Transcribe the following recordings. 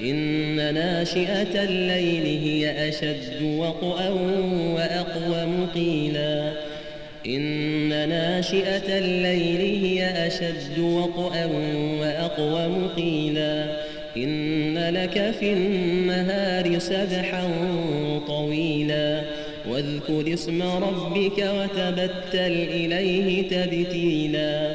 إن ناشئة الليل هي أشد وقأا وأقوم قيلا. إن ناشئة الليل هي أشد وقأا وأقوم قيلا. إن لك في النهار سبحا طويلا. واذكر اسم ربك وتبتل إليه تبتيلا.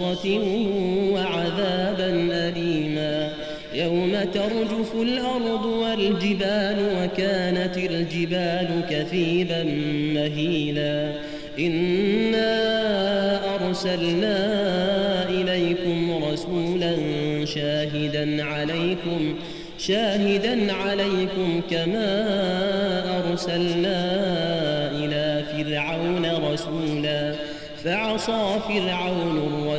غصة وعذابا أليما يوم ترجف الأرض والجبال وكانت الجبال كثيبا مهيلا إنا أرسلنا إليكم رسولا شاهدا عليكم شاهدا عليكم كما أرسلنا إلى فرعون رسولا فعصى فرعون